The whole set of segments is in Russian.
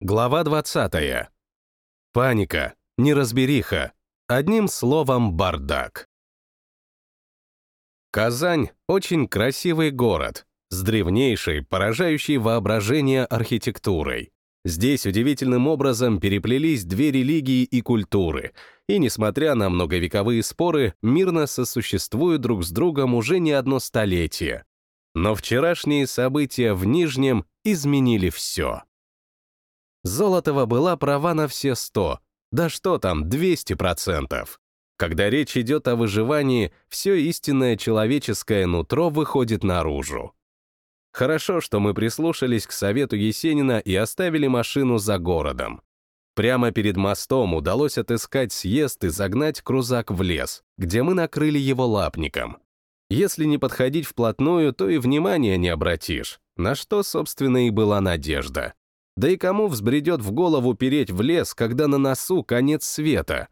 Глава 20. Паника, неразбериха, одним словом бардак. Казань — очень красивый город, с древнейшей, поражающей воображение архитектурой. Здесь удивительным образом переплелись две религии и культуры, и, несмотря на многовековые споры, мирно сосуществуют друг с другом уже не одно столетие. Но вчерашние события в Нижнем изменили все. Золотова была права на все сто, да что там, 200 процентов. Когда речь идет о выживании, все истинное человеческое нутро выходит наружу. Хорошо, что мы прислушались к совету Есенина и оставили машину за городом. Прямо перед мостом удалось отыскать съезд и загнать крузак в лес, где мы накрыли его лапником. Если не подходить вплотную, то и внимания не обратишь, на что, собственно, и была надежда. Да и кому взбредет в голову переть в лес, когда на носу конец света?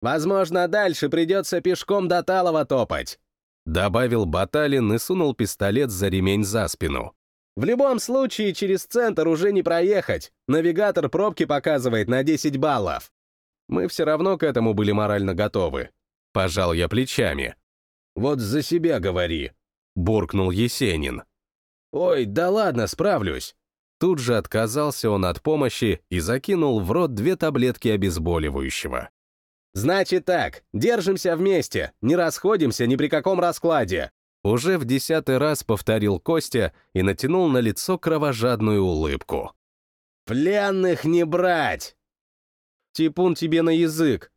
«Возможно, дальше придется пешком до Талова топать», добавил Баталин и сунул пистолет за ремень за спину. «В любом случае, через центр уже не проехать. Навигатор пробки показывает на 10 баллов». Мы все равно к этому были морально готовы. Пожал я плечами. «Вот за себя говори», — буркнул Есенин. «Ой, да ладно, справлюсь». Тут же отказался он от помощи и закинул в рот две таблетки обезболивающего. «Значит так, держимся вместе, не расходимся ни при каком раскладе!» Уже в десятый раз повторил Костя и натянул на лицо кровожадную улыбку. «Пленных не брать!» «Типун тебе на язык!»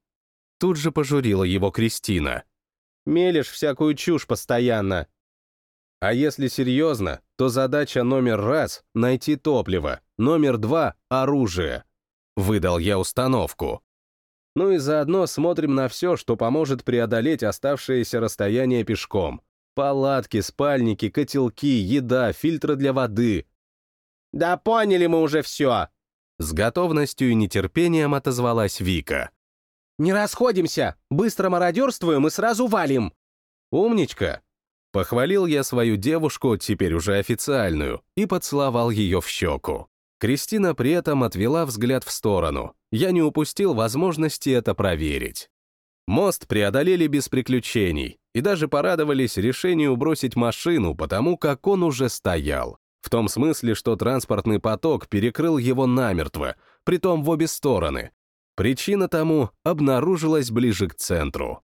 Тут же пожурила его Кристина. «Мелешь всякую чушь постоянно, а если серьезно, то задача номер раз — найти топливо, номер два — оружие. Выдал я установку. Ну и заодно смотрим на все, что поможет преодолеть оставшееся расстояние пешком. Палатки, спальники, котелки, еда, фильтры для воды. «Да поняли мы уже все!» С готовностью и нетерпением отозвалась Вика. «Не расходимся! Быстро мародерствуем и сразу валим!» «Умничка!» Похвалил я свою девушку, теперь уже официальную, и поцеловал ее в щеку. Кристина при этом отвела взгляд в сторону. Я не упустил возможности это проверить. Мост преодолели без приключений и даже порадовались решению бросить машину, потому как он уже стоял. В том смысле, что транспортный поток перекрыл его намертво, притом в обе стороны. Причина тому обнаружилась ближе к центру.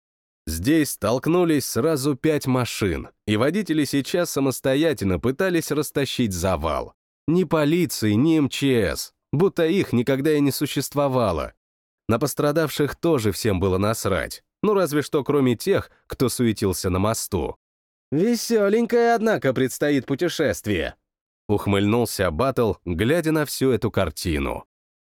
Здесь столкнулись сразу пять машин, и водители сейчас самостоятельно пытались растащить завал. Ни полиции, ни МЧС, будто их никогда и не существовало. На пострадавших тоже всем было насрать, ну разве что кроме тех, кто суетился на мосту. «Веселенькое, однако, предстоит путешествие», — ухмыльнулся Баттл, глядя на всю эту картину.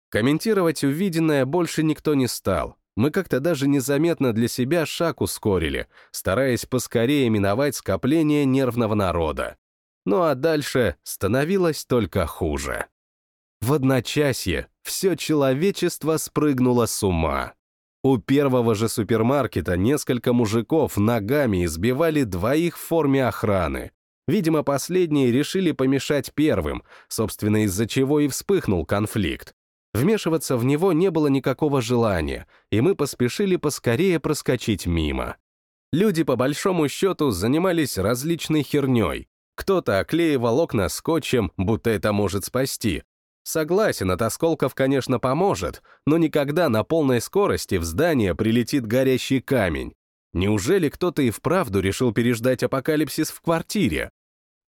Комментировать увиденное больше никто не стал, мы как-то даже незаметно для себя шаг ускорили, стараясь поскорее миновать скопление нервного народа. Ну а дальше становилось только хуже. В одночасье все человечество спрыгнуло с ума. У первого же супермаркета несколько мужиков ногами избивали двоих в форме охраны. Видимо, последние решили помешать первым, собственно, из-за чего и вспыхнул конфликт. Вмешиваться в него не было никакого желания, и мы поспешили поскорее проскочить мимо. Люди, по большому счету, занимались различной херней. Кто-то оклеивал окна скотчем, будто это может спасти. Согласен, от осколков, конечно, поможет, но никогда на полной скорости в здание прилетит горящий камень. Неужели кто-то и вправду решил переждать апокалипсис в квартире?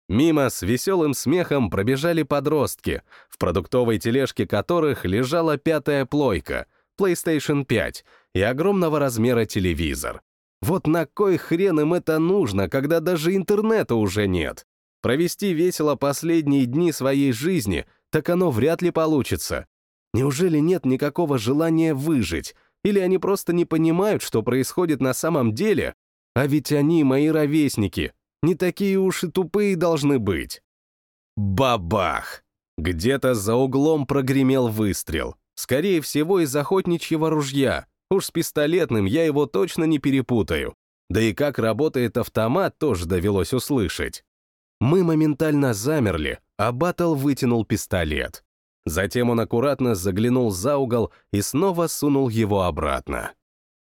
Мимо с веселым смехом пробежали подростки, в продуктовой тележке которых лежала пятая плойка, PlayStation 5 и огромного размера телевизор. Вот на кой хрен им это нужно, когда даже интернета уже нет? Провести весело последние дни своей жизни, так оно вряд ли получится. Неужели нет никакого желания выжить? Или они просто не понимают, что происходит на самом деле? А ведь они мои ровесники, не такие уж и тупые должны быть. Бабах! Где-то за углом прогремел выстрел. Скорее всего, из охотничьего ружья. Уж с пистолетным я его точно не перепутаю. Да и как работает автомат, тоже довелось услышать. Мы моментально замерли, а Баттл вытянул пистолет. Затем он аккуратно заглянул за угол и снова сунул его обратно.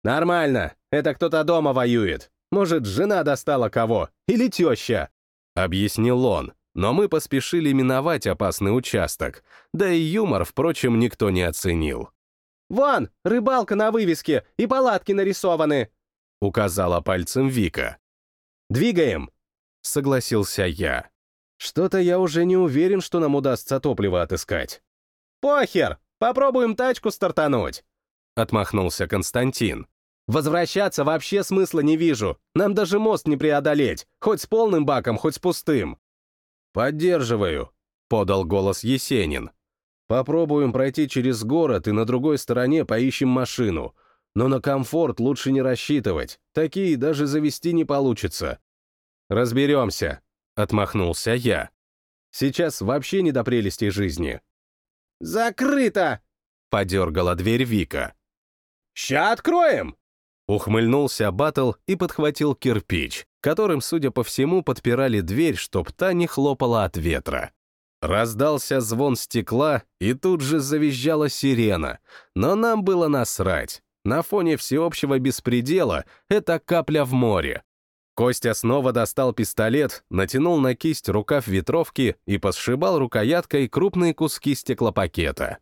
«Нормально, это кто-то дома воюет. Может, жена достала кого? Или теща?» — объяснил он, но мы поспешили миновать опасный участок, да и юмор, впрочем, никто не оценил. «Вон, рыбалка на вывеске, и палатки нарисованы!» — указала пальцем Вика. «Двигаем!» — согласился я. «Что-то я уже не уверен, что нам удастся топливо отыскать». «Похер! Попробуем тачку стартануть!» — отмахнулся Константин. «Возвращаться вообще смысла не вижу. Нам даже мост не преодолеть, хоть с полным баком, хоть с пустым». «Поддерживаю», — подал голос Есенин. «Попробуем пройти через город и на другой стороне поищем машину. Но на комфорт лучше не рассчитывать. Такие даже завести не получится». «Разберемся», — отмахнулся я. «Сейчас вообще не до прелести жизни». «Закрыто!» — подергала дверь Вика. «Ща откроем!» Ухмыльнулся Батл и подхватил кирпич, которым, судя по всему, подпирали дверь, чтоб та не хлопала от ветра. Раздался звон стекла, и тут же завизжала сирена, но нам было насрать. На фоне всеобщего беспредела это капля в море. Костя снова достал пистолет, натянул на кисть рукав ветровки и посшибал рукояткой крупные куски стеклопакета.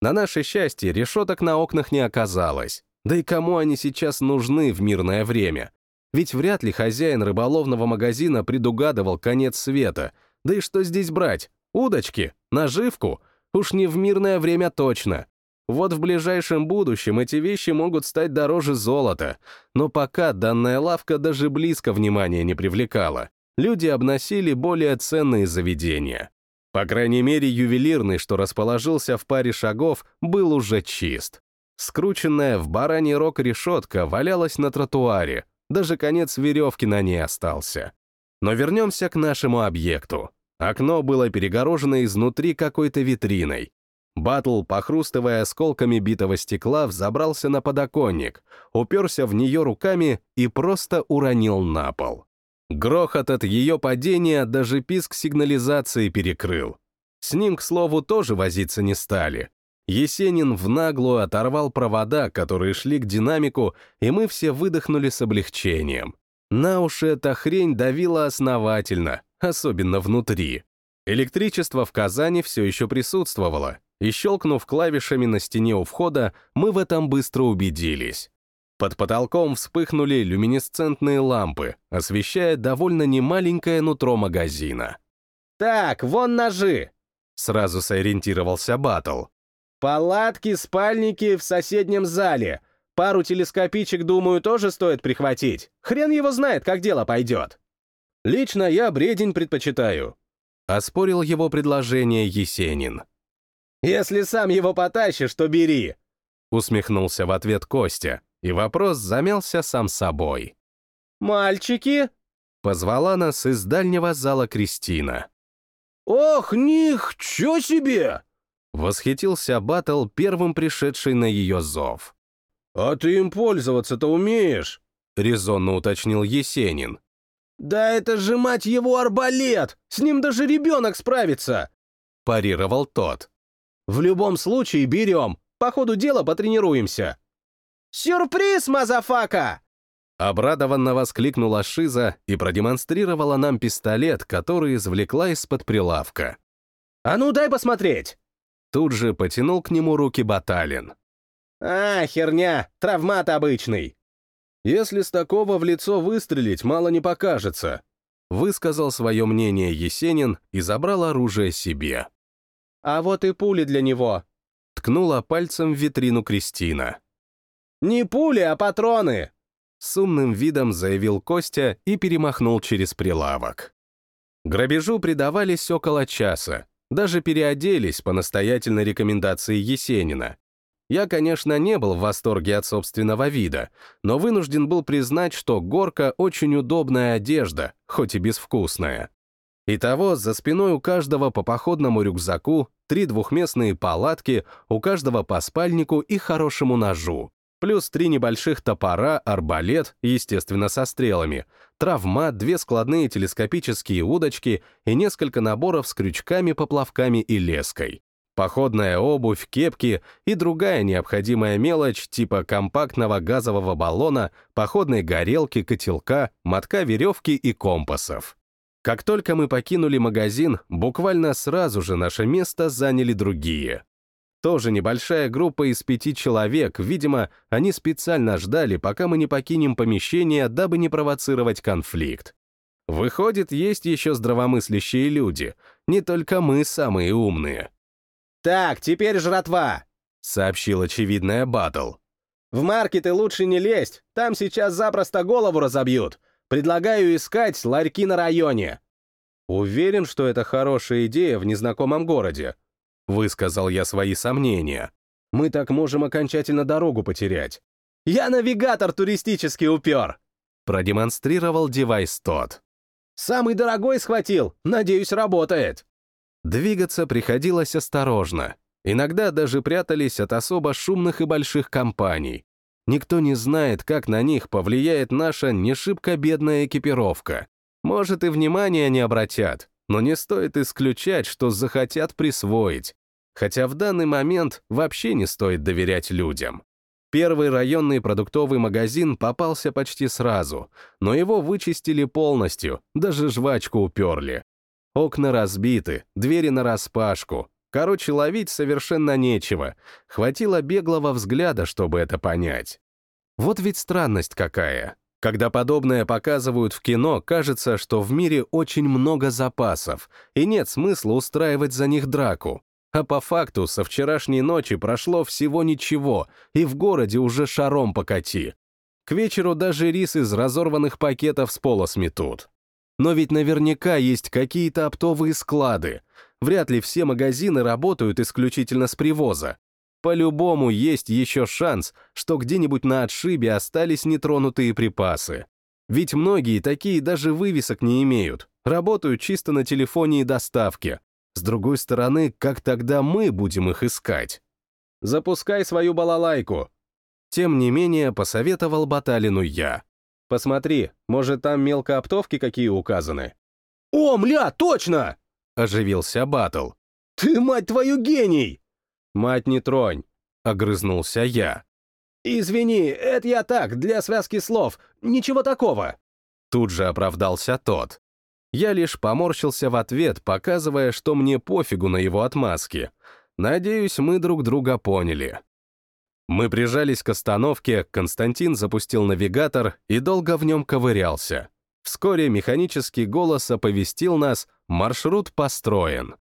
На наше счастье, решеток на окнах не оказалось. Да и кому они сейчас нужны в мирное время? Ведь вряд ли хозяин рыболовного магазина предугадывал конец света. Да и что здесь брать? Удочки? Наживку? Уж не в мирное время точно. Вот в ближайшем будущем эти вещи могут стать дороже золота. Но пока данная лавка даже близко внимания не привлекала. Люди обносили более ценные заведения. По крайней мере, ювелирный, что расположился в паре шагов, был уже чист. Скрученная в бараний рог решетка валялась на тротуаре, даже конец веревки на ней остался. Но вернемся к нашему объекту. Окно было перегорожено изнутри какой-то витриной. Батл, похрустывая осколками битого стекла, взобрался на подоконник, уперся в нее руками и просто уронил на пол. Грохот от ее падения даже писк сигнализации перекрыл. С ним, к слову, тоже возиться не стали. Есенин в наглую оторвал провода, которые шли к динамику, и мы все выдохнули с облегчением. На уши эта хрень давила основательно, особенно внутри. Электричество в Казани все еще присутствовало, и, щелкнув клавишами на стене у входа, мы в этом быстро убедились. Под потолком вспыхнули люминесцентные лампы, освещая довольно немаленькое нутро магазина. «Так, вон ножи!» — сразу сориентировался Батл. Палатки, спальники в соседнем зале. Пару телескопичек, думаю, тоже стоит прихватить. Хрен его знает, как дело пойдет. Лично я бредень предпочитаю. Оспорил его предложение Есенин. Если сам его потащишь, то бери. Усмехнулся в ответ Костя, и вопрос замялся сам собой. «Мальчики?» — позвала нас из дальнего зала Кристина. «Ох, них, чё себе!» Восхитился Батл, первым пришедший на ее зов. «А ты им пользоваться-то умеешь?» — резонно уточнил Есенин. «Да это же, мать его, арбалет! С ним даже ребенок справится!» — парировал тот. «В любом случае берем. По ходу дела потренируемся». «Сюрприз, motherfucker!» Обрадованно воскликнула Шиза и продемонстрировала нам пистолет, который извлекла из-под прилавка. «А ну, дай посмотреть!» Тут же потянул к нему руки Баталин. «А, херня, травмат обычный». «Если с такого в лицо выстрелить, мало не покажется», высказал свое мнение Есенин и забрал оружие себе. «А вот и пули для него», ткнула пальцем в витрину Кристина. «Не пули, а патроны!» С умным видом заявил Костя и перемахнул через прилавок. Грабежу предавались около часа, даже переоделись по настоятельной рекомендации Есенина. Я, конечно, не был в восторге от собственного вида, но вынужден был признать, что горка — очень удобная одежда, хоть и безвкусная. Итого, за спиной у каждого по походному рюкзаку, три двухместные палатки, у каждого по спальнику и хорошему ножу плюс три небольших топора, арбалет, естественно, со стрелами, травма, две складные телескопические удочки и несколько наборов с крючками, поплавками и леской. походная обувь, кепки и другая необходимая мелочь типа компактного газового баллона, походной горелки, котелка, мотка веревки и компасов. Как только мы покинули магазин, буквально сразу же наше место заняли другие. Тоже небольшая группа из пяти человек, видимо, они специально ждали, пока мы не покинем помещение, дабы не провоцировать конфликт. Выходит, есть еще здравомыслящие люди, не только мы самые умные. «Так, теперь жратва!» — сообщил очевидная Батл. «В маркеты лучше не лезть, там сейчас запросто голову разобьют. Предлагаю искать ларьки на районе». Уверен, что это хорошая идея в незнакомом городе. Высказал я свои сомнения. Мы так можем окончательно дорогу потерять. «Я навигатор туристический упер!» Продемонстрировал девайс тот. «Самый дорогой схватил, надеюсь, работает!» Двигаться приходилось осторожно. Иногда даже прятались от особо шумных и больших компаний. Никто не знает, как на них повлияет наша не бедная экипировка. Может, и внимания не обратят, но не стоит исключать, что захотят присвоить. Хотя в данный момент вообще не стоит доверять людям. Первый районный продуктовый магазин попался почти сразу, но его вычистили полностью, даже жвачку уперли. Окна разбиты, двери нараспашку. Короче, ловить совершенно нечего. Хватило беглого взгляда, чтобы это понять. Вот ведь странность какая. Когда подобное показывают в кино, кажется, что в мире очень много запасов, и нет смысла устраивать за них драку. А по факту со вчерашней ночи прошло всего ничего, и в городе уже шаром покати. К вечеру даже рис из разорванных пакетов с пола сметут. Но ведь наверняка есть какие-то оптовые склады. Вряд ли все магазины работают исключительно с привоза. По-любому есть еще шанс, что где-нибудь на отшибе остались нетронутые припасы. Ведь многие такие даже вывесок не имеют, работают чисто на телефоне и доставке. С другой стороны, как тогда мы будем их искать? Запускай свою балалайку. Тем не менее, посоветовал Баталину я. Посмотри, может, там мелкооптовки какие указаны? «О, мля, точно!» — оживился Батл. «Ты, мать твою, гений!» «Мать не тронь!» — огрызнулся я. «Извини, это я так, для связки слов, ничего такого!» Тут же оправдался тот. Я лишь поморщился в ответ, показывая, что мне пофигу на его отмазки. Надеюсь, мы друг друга поняли. Мы прижались к остановке, Константин запустил навигатор и долго в нем ковырялся. Вскоре механический голос оповестил нас, маршрут построен.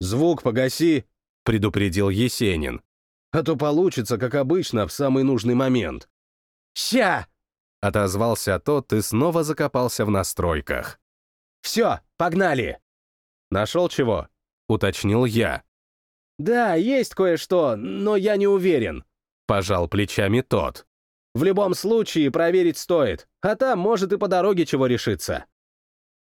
«Звук погаси», — предупредил Есенин. «А то получится, как обычно, в самый нужный момент». «Ща!» — отозвался тот и снова закопался в настройках. «Все, погнали!» «Нашел чего?» — уточнил я. «Да, есть кое-что, но я не уверен», — пожал плечами тот. «В любом случае проверить стоит, а там может и по дороге чего решиться».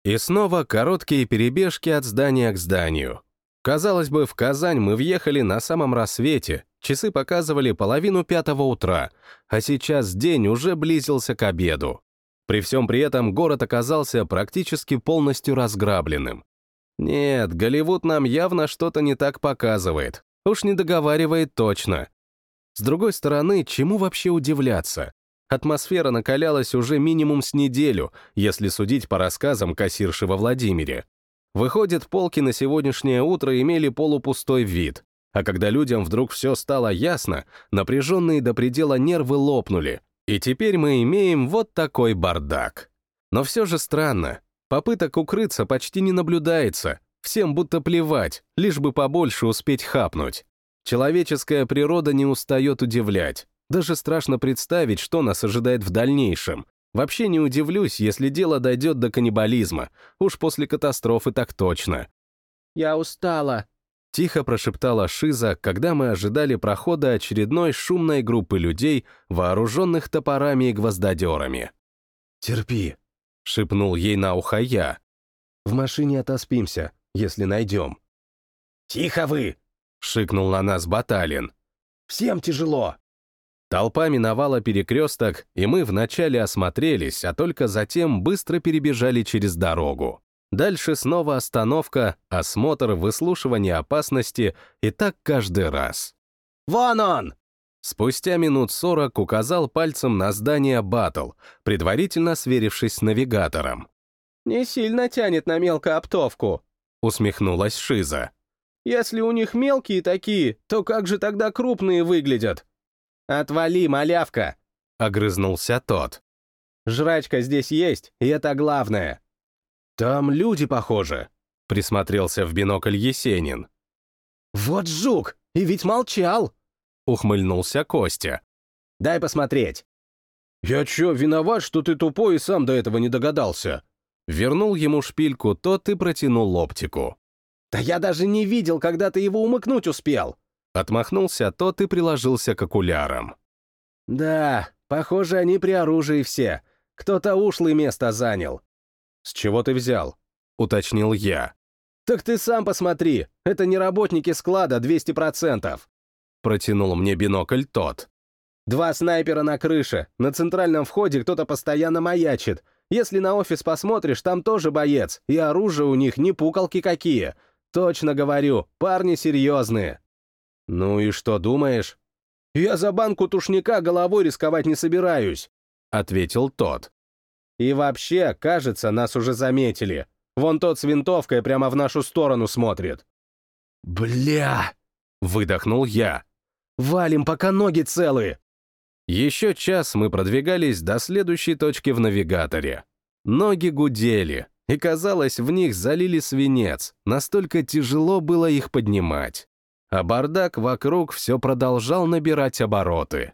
И снова короткие перебежки от здания к зданию. Казалось бы, в Казань мы въехали на самом рассвете, часы показывали половину пятого утра, а сейчас день уже близился к обеду. При всем при этом город оказался практически полностью разграбленным. Нет, Голливуд нам явно что-то не так показывает. Уж не договаривает точно. С другой стороны, чему вообще удивляться? Атмосфера накалялась уже минимум с неделю, если судить по рассказам кассирши во Владимире. Выходит, полки на сегодняшнее утро имели полупустой вид, а когда людям вдруг все стало ясно, напряженные до предела нервы лопнули, и теперь мы имеем вот такой бардак. Но все же странно, попыток укрыться почти не наблюдается, всем будто плевать, лишь бы побольше успеть хапнуть. Человеческая природа не устает удивлять. Даже страшно представить, что нас ожидает в дальнейшем. Вообще не удивлюсь, если дело дойдет до каннибализма. Уж после катастрофы так точно. «Я устала», — тихо прошептала Шиза, когда мы ожидали прохода очередной шумной группы людей, вооруженных топорами и гвоздодерами. «Терпи», — шепнул ей на ухо я. «В машине отоспимся, если найдем». «Тихо вы!» — шикнул на нас Баталин. «Всем тяжело!» Толпа миновала перекресток, и мы вначале осмотрелись, а только затем быстро перебежали через дорогу. Дальше снова остановка, осмотр, выслушивание опасности и так каждый раз. «Вон он!» Спустя минут сорок указал пальцем на здание Баттл, предварительно сверившись с навигатором. «Не сильно тянет на мелкооптовку», — усмехнулась Шиза. «Если у них мелкие такие, то как же тогда крупные выглядят?» «Отвали, малявка!» — огрызнулся тот. «Жрачка здесь есть, и это главное». «Там люди, похоже», — присмотрелся в бинокль Есенин. «Вот жук! И ведь молчал!» — ухмыльнулся Костя. «Дай посмотреть». «Я чё, виноват, что ты тупой и сам до этого не догадался?» Вернул ему шпильку тот и протянул оптику. «Да я даже не видел, когда ты его умыкнуть успел!» Отмахнулся тот и приложился к окулярам. «Да, похоже, они при оружии все. Кто-то ушлый место занял». «С чего ты взял?» — уточнил я. «Так ты сам посмотри, это не работники склада 200%. Протянул мне бинокль тот. Два снайпера на крыше, на центральном входе кто-то постоянно маячит. Если на офис посмотришь, там тоже боец, и оружие у них не пукалки какие. Точно говорю, парни серьезные. Ну и что думаешь? Я за банку тушника головой рисковать не собираюсь, ответил тот. И вообще, кажется, нас уже заметили. Вон тот с винтовкой прямо в нашу сторону смотрит. «Бля!» — выдохнул я. «Валим, пока ноги целые!» Еще час мы продвигались до следующей точки в навигаторе. Ноги гудели, и, казалось, в них залили свинец, настолько тяжело было их поднимать. А бардак вокруг все продолжал набирать обороты.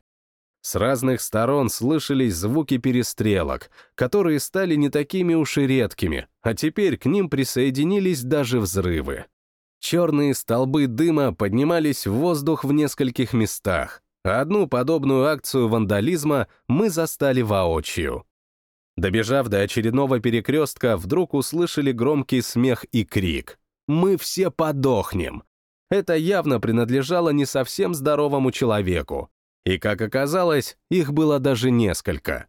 С разных сторон слышались звуки перестрелок, которые стали не такими уж и редкими, а теперь к ним присоединились даже взрывы. Черные столбы дыма поднимались в воздух в нескольких местах, Одну подобную акцию вандализма мы застали воочию. Добежав до очередного перекрестка, вдруг услышали громкий смех и крик. «Мы все подохнем!» Это явно принадлежало не совсем здоровому человеку. И, как оказалось, их было даже несколько.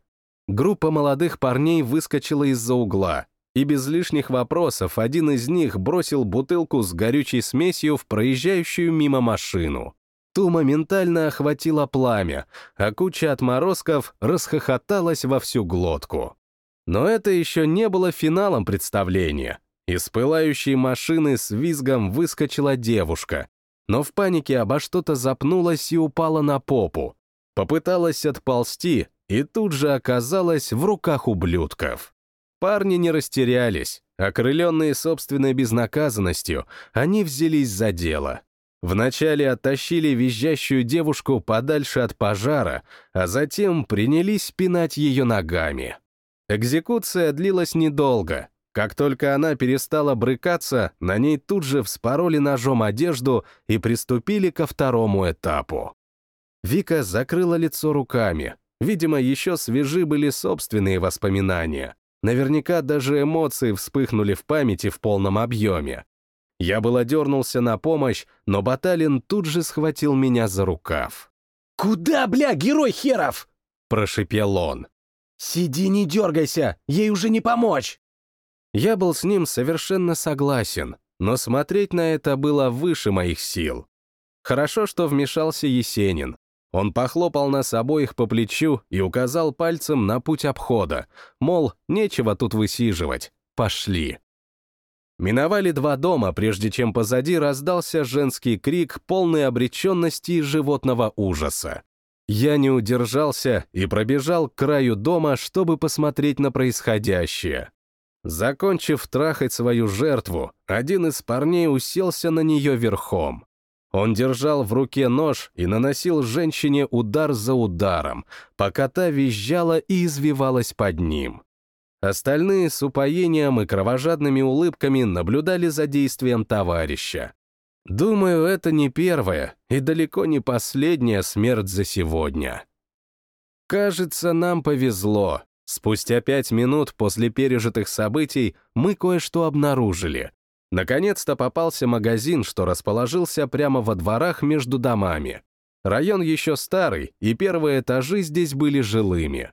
Группа молодых парней выскочила из-за угла, и без лишних вопросов один из них бросил бутылку с горючей смесью в проезжающую мимо машину. Ту моментально охватило пламя, а куча отморозков расхохоталась во всю глотку. Но это еще не было финалом представления. Из пылающей машины с визгом выскочила девушка, но в панике обо что-то запнулась и упала на попу. Попыталась отползти и тут же оказалась в руках ублюдков. Парни не растерялись, окрыленные собственной безнаказанностью, они взялись за дело. Вначале оттащили визжащую девушку подальше от пожара, а затем принялись пинать ее ногами. Экзекуция длилась недолго. Как только она перестала брыкаться, на ней тут же вспороли ножом одежду и приступили ко второму этапу. Вика закрыла лицо руками. Видимо, еще свежи были собственные воспоминания. Наверняка даже эмоции вспыхнули в памяти в полном объеме. Я было дернулся на помощь, но Баталин тут же схватил меня за рукав. «Куда, бля, герой херов?» — прошипел он. «Сиди, не дергайся, ей уже не помочь!» Я был с ним совершенно согласен, но смотреть на это было выше моих сил. Хорошо, что вмешался Есенин. Он похлопал нас обоих по плечу и указал пальцем на путь обхода, мол, нечего тут высиживать, пошли. Миновали два дома, прежде чем позади раздался женский крик, полный обреченности и животного ужаса. Я не удержался и пробежал к краю дома, чтобы посмотреть на происходящее. Закончив трахать свою жертву, один из парней уселся на нее верхом. Он держал в руке нож и наносил женщине удар за ударом, пока та визжала и извивалась под ним. Остальные с упоением и кровожадными улыбками наблюдали за действием товарища. Думаю, это не первая и далеко не последняя смерть за сегодня. Кажется, нам повезло. Спустя пять минут после пережитых событий мы кое-что обнаружили. Наконец-то попался магазин, что расположился прямо во дворах между домами. Район еще старый, и первые этажи здесь были жилыми.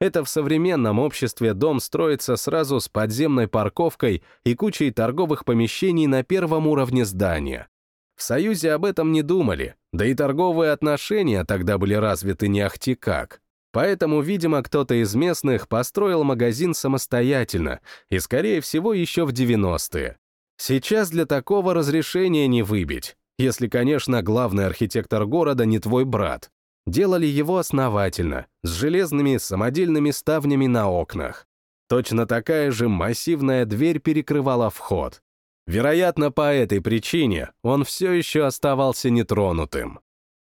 Это в современном обществе дом строится сразу с подземной парковкой и кучей торговых помещений на первом уровне здания. В Союзе об этом не думали, да и торговые отношения тогда были развиты не ахти как. Поэтому, видимо, кто-то из местных построил магазин самостоятельно и, скорее всего, еще в 90-е. Сейчас для такого разрешения не выбить, если, конечно, главный архитектор города не твой брат. Делали его основательно, с железными самодельными ставнями на окнах. Точно такая же массивная дверь перекрывала вход. Вероятно, по этой причине он все еще оставался нетронутым.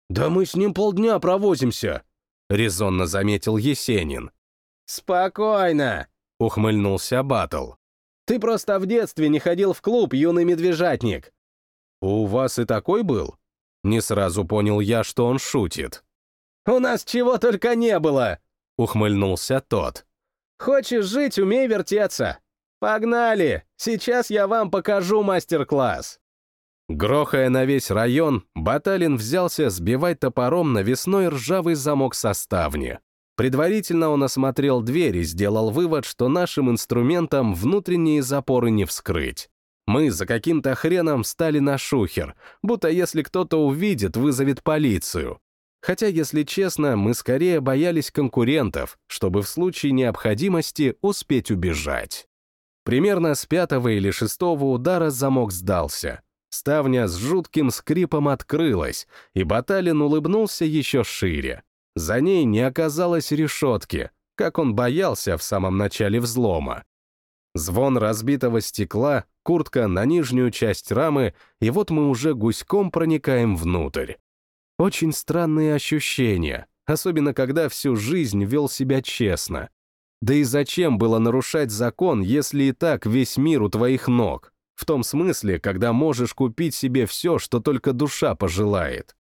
«Да мы с ним полдня провозимся», — резонно заметил Есенин. «Спокойно», — ухмыльнулся Батл. «Ты просто в детстве не ходил в клуб, юный медвежатник». «У вас и такой был?» Не сразу понял я, что он шутит. «У нас чего только не было!» — ухмыльнулся тот. «Хочешь жить, умей вертеться. Погнали! Сейчас я вам покажу мастер-класс!» Грохая на весь район, Баталин взялся сбивать топором навесной ржавый замок со ставни. Предварительно он осмотрел дверь и сделал вывод, что нашим инструментом внутренние запоры не вскрыть. Мы за каким-то хреном стали на шухер, будто если кто-то увидит, вызовет полицию. Хотя, если честно, мы скорее боялись конкурентов, чтобы в случае необходимости успеть убежать. Примерно с пятого или шестого удара замок сдался. Ставня с жутким скрипом открылась, и Баталин улыбнулся еще шире. За ней не оказалось решетки, как он боялся в самом начале взлома. Звон разбитого стекла, куртка на нижнюю часть рамы, и вот мы уже гуськом проникаем внутрь. Очень странные ощущения, особенно когда всю жизнь вел себя честно. Да и зачем было нарушать закон, если и так весь мир у твоих ног? В том смысле, когда можешь купить себе все, что только душа пожелает.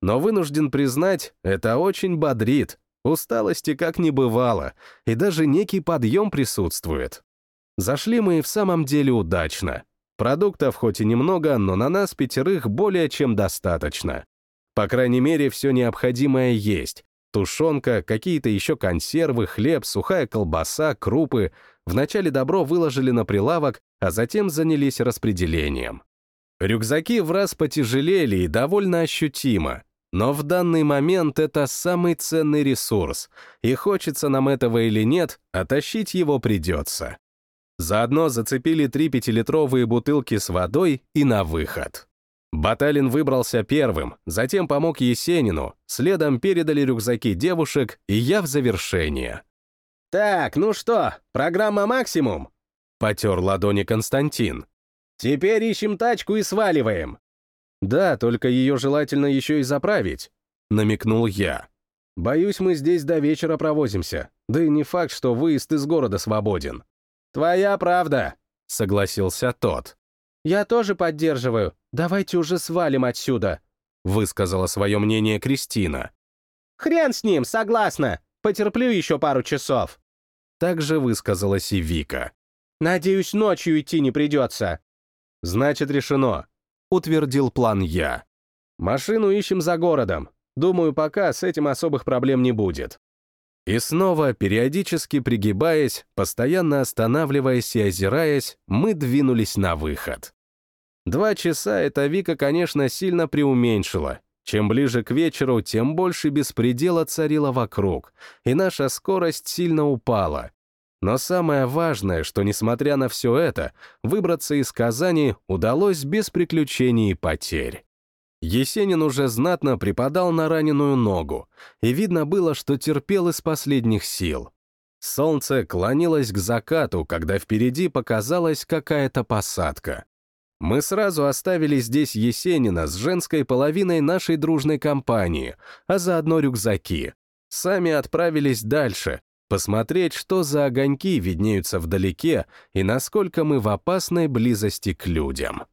Но вынужден признать, это очень бодрит, усталости как не бывало, и даже некий подъем присутствует. Зашли мы в самом деле удачно. Продуктов хоть и немного, но на нас пятерых более чем достаточно. По крайней мере, все необходимое есть. Тушенка, какие-то еще консервы, хлеб, сухая колбаса, крупы. Вначале добро выложили на прилавок, а затем занялись распределением. Рюкзаки в раз потяжелели и довольно ощутимо. Но в данный момент это самый ценный ресурс, и хочется нам этого или нет, а тащить его придется. Заодно зацепили три пятилитровые бутылки с водой и на выход. Баталин выбрался первым, затем помог Есенину, следом передали рюкзаки девушек, и я в завершение. «Так, ну что, программа «Максимум»?» — потер ладони Константин. «Теперь ищем тачку и сваливаем». «Да, только ее желательно еще и заправить», — намекнул я. «Боюсь, мы здесь до вечера провозимся, да и не факт, что выезд из города свободен». «Твоя правда», — согласился тот. «Я тоже поддерживаю. Давайте уже свалим отсюда», — высказала свое мнение Кристина. «Хрен с ним, согласна. Потерплю еще пару часов». Также высказалась и Вика. «Надеюсь, ночью идти не придется». «Значит, решено», — утвердил план я. «Машину ищем за городом. Думаю, пока с этим особых проблем не будет». И снова, периодически пригибаясь, постоянно останавливаясь и озираясь, мы двинулись на выход. Два часа эта Вика, конечно, сильно преуменьшила. Чем ближе к вечеру, тем больше беспредела царило вокруг, и наша скорость сильно упала. Но самое важное, что, несмотря на все это, выбраться из Казани удалось без приключений и потерь. Есенин уже знатно припадал на раненую ногу, и видно было, что терпел из последних сил. Солнце клонилось к закату, когда впереди показалась какая-то посадка. Мы сразу оставили здесь Есенина с женской половиной нашей дружной компании, а заодно рюкзаки. Сами отправились дальше, посмотреть, что за огоньки виднеются вдалеке и насколько мы в опасной близости к людям.